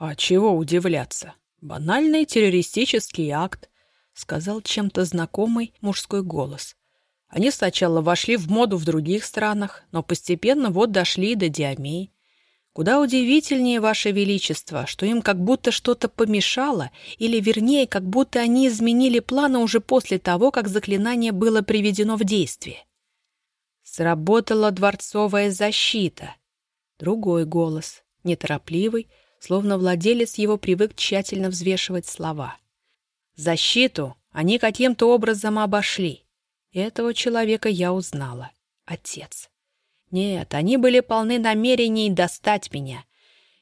«А чего удивляться? Банальный террористический акт», — сказал чем-то знакомый мужской голос. Они сначала вошли в моду в других странах, но постепенно вот дошли до Диамей. Куда удивительнее, Ваше Величество, что им как будто что-то помешало, или, вернее, как будто они изменили планы уже после того, как заклинание было приведено в действие. Сработала дворцовая защита. Другой голос, неторопливый, словно владелец его привык тщательно взвешивать слова. Защиту они каким-то образом обошли. Этого человека я узнала. Отец. Нет, они были полны намерений достать меня.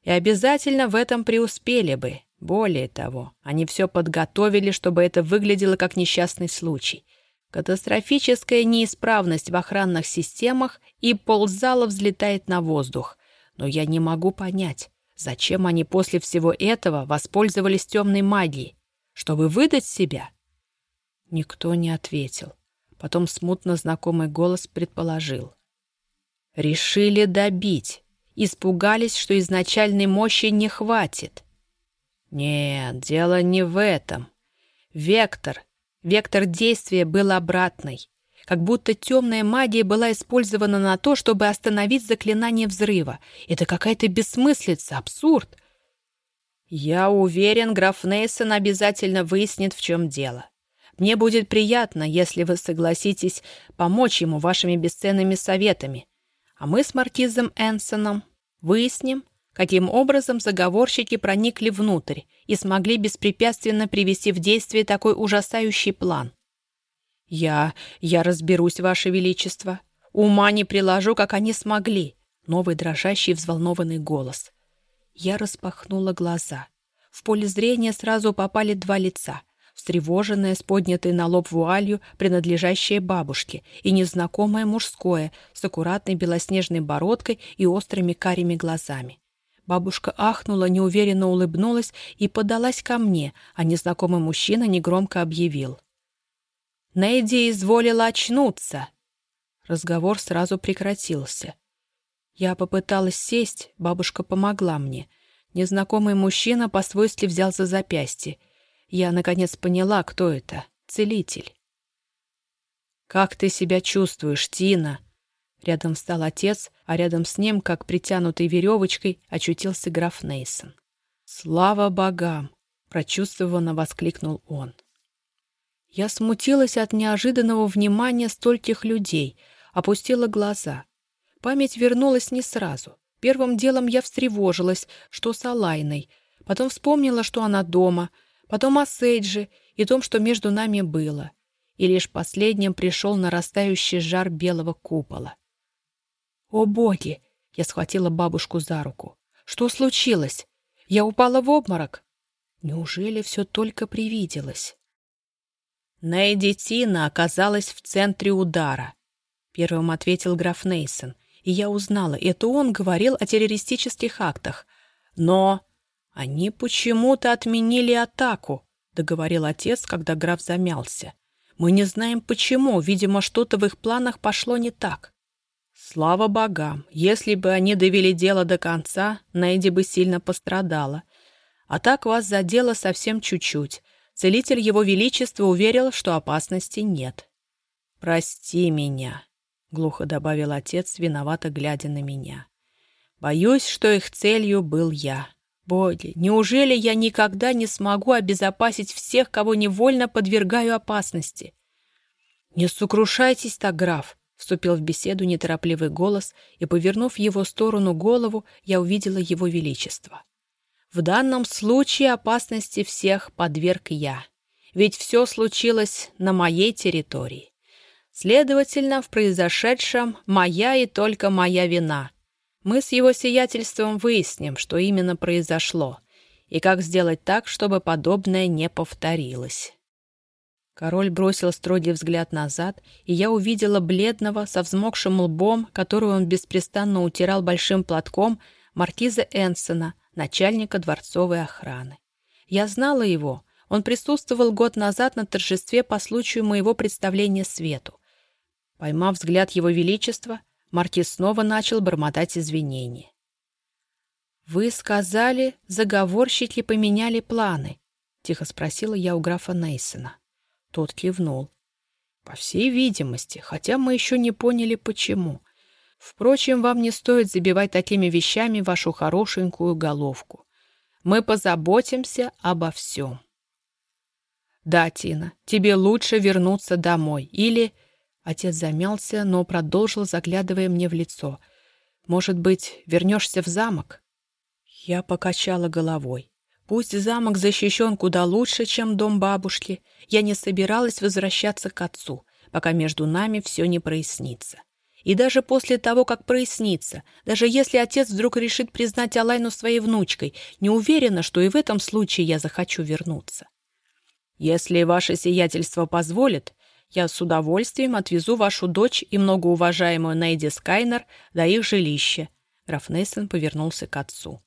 И обязательно в этом преуспели бы. Более того, они все подготовили, чтобы это выглядело как несчастный случай. Катастрофическая неисправность в охранных системах, и ползала взлетает на воздух. Но я не могу понять, зачем они после всего этого воспользовались темной магией? Чтобы выдать себя? Никто не ответил. Потом смутно знакомый голос предположил. Решили добить. Испугались, что изначальной мощи не хватит. Нет, дело не в этом. Вектор. Вектор действия был обратный. Как будто темная магия была использована на то, чтобы остановить заклинание взрыва. Это какая-то бессмыслица, абсурд. Я уверен, граф Нейсон обязательно выяснит, в чем дело. Мне будет приятно, если вы согласитесь помочь ему вашими бесценными советами а мы с маркизом Энсоном выясним, каким образом заговорщики проникли внутрь и смогли беспрепятственно привести в действие такой ужасающий план. «Я... я разберусь, Ваше Величество. Ума не приложу, как они смогли», — новый дрожащий взволнованный голос. Я распахнула глаза. В поле зрения сразу попали два лица встревоженное, с поднятой на лоб вуалью, принадлежащее бабушке, и незнакомое мужское, с аккуратной белоснежной бородкой и острыми карими глазами. Бабушка ахнула, неуверенно улыбнулась и подалась ко мне, а незнакомый мужчина негромко объявил. «Нэйди изволила очнуться!» Разговор сразу прекратился. Я попыталась сесть, бабушка помогла мне. Незнакомый мужчина по-свойски взял за запястье я, наконец, поняла, кто это. Целитель. «Как ты себя чувствуешь, Тина?» Рядом встал отец, а рядом с ним, как притянутой веревочкой, очутился граф Нейсон. «Слава богам!» — прочувствованно воскликнул он. Я смутилась от неожиданного внимания стольких людей, опустила глаза. Память вернулась не сразу. Первым делом я встревожилась, что с Алайной, потом вспомнила, что она дома — потом о Сейдже и том, что между нами было. И лишь последним пришел нарастающий жар белого купола. «О, боги!» — я схватила бабушку за руку. «Что случилось? Я упала в обморок?» Неужели все только привиделось? Нейди Тина оказалась в центре удара. Первым ответил граф Нейсон, и я узнала, это он говорил о террористических актах. Но «Они почему-то отменили атаку», — договорил отец, когда граф замялся. «Мы не знаем почему, видимо, что-то в их планах пошло не так». Слава богам, если бы они довели дело до конца, Найди бы сильно пострадала. А так вас задело совсем чуть-чуть. Целитель Его Величества уверил, что опасности нет. «Прости меня», — глухо добавил отец, виновато глядя на меня. «Боюсь, что их целью был я». Боги, неужели я никогда не смогу обезопасить всех, кого невольно подвергаю опасности? Не сокрушайтесь так, граф, вступил в беседу неторопливый голос, и, повернув его сторону голову, я увидела его величество. В данном случае опасности всех подверг я, ведь все случилось на моей территории. Следовательно, в произошедшем моя и только моя вина — мы с его сиятельством выясним, что именно произошло, и как сделать так, чтобы подобное не повторилось. Король бросил строгий взгляд назад, и я увидела бледного, со взмокшим лбом, которую он беспрестанно утирал большим платком, маркиза Энсона, начальника дворцовой охраны. Я знала его. Он присутствовал год назад на торжестве по случаю моего представления свету. Поймав взгляд его величества, Маркиз снова начал бормотать извинения. «Вы сказали, заговорщики поменяли планы?» — тихо спросила я у графа Нейсона. Тот кивнул. «По всей видимости, хотя мы еще не поняли, почему. Впрочем, вам не стоит забивать такими вещами вашу хорошенькую головку. Мы позаботимся обо всем». «Да, Тина, тебе лучше вернуться домой. Или...» Отец замялся, но продолжил, заглядывая мне в лицо. «Может быть, вернешься в замок?» Я покачала головой. Пусть замок защищен куда лучше, чем дом бабушки, я не собиралась возвращаться к отцу, пока между нами все не прояснится. И даже после того, как прояснится, даже если отец вдруг решит признать Алайну своей внучкой, не уверена, что и в этом случае я захочу вернуться. Если ваше сиятельство позволит, я с удовольствием отвезу вашу дочь и многоуважаемую Нейди Скайнер до их жилища. Граф Нейсон повернулся к отцу.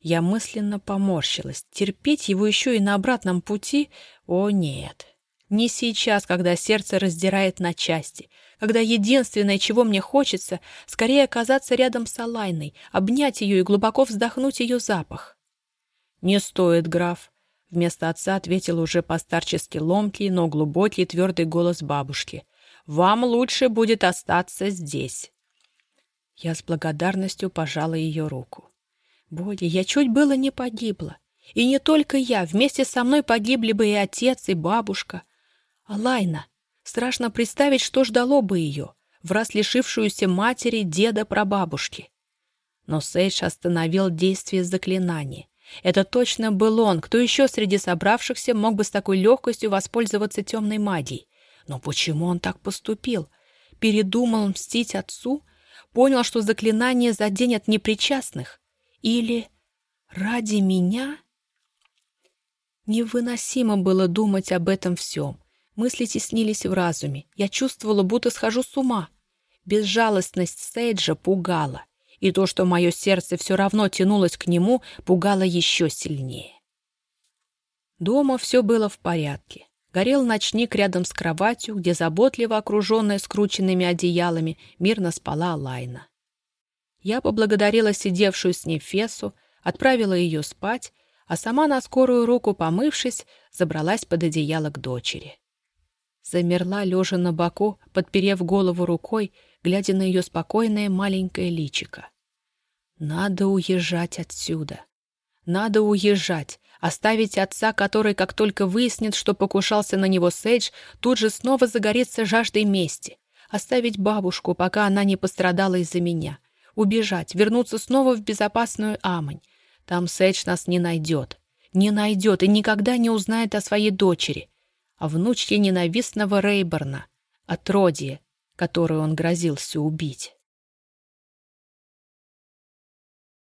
Я мысленно поморщилась. Терпеть его еще и на обратном пути? О, нет. Не сейчас, когда сердце раздирает на части, когда единственное, чего мне хочется, скорее оказаться рядом с Алайной, обнять ее и глубоко вздохнуть ее запах. «Не стоит, граф», — вместо отца ответил уже постарчески ломкий, но глубокий твердый голос бабушки. «Вам лучше будет остаться здесь». Я с благодарностью пожала ее руку. Боги, я чуть было не погибла. И не только я, вместе со мной погибли бы и отец, и бабушка. Алайна, страшно представить, что ждало бы ее, в раз лишившуюся матери, деда, прабабушки. Но Сейдж остановил действие заклинания. Это точно был он, кто еще среди собравшихся мог бы с такой легкостью воспользоваться темной магией. Но почему он так поступил? Передумал мстить отцу? Понял, что заклинание заденет непричастных? Или ради меня? Невыносимо было думать об этом всем. Мысли теснились в разуме. Я чувствовала, будто схожу с ума. Безжалостность Сейджа пугала. И то, что мое сердце все равно тянулось к нему, пугало еще сильнее. Дома все было в порядке. Горел ночник рядом с кроватью, где заботливо окруженная скрученными одеялами мирно спала Лайна. Я поблагодарила сидевшую с ней Фесу, отправила ее спать, а сама на скорую руку, помывшись, забралась под одеяло к дочери. Замерла, лежа на боку, подперев голову рукой, глядя на ее спокойное маленькое личико. Надо уезжать отсюда. Надо уезжать, оставить отца, который, как только выяснит, что покушался на него Сейдж, тут же снова загорится жаждой мести. Оставить бабушку, пока она не пострадала из-за меня — убежать, вернуться снова в безопасную Амань. Там Сэдж нас не найдет. Не найдет и никогда не узнает о своей дочери, внучке ненавистного Рейборна, о Тродии, которую он грозился убить.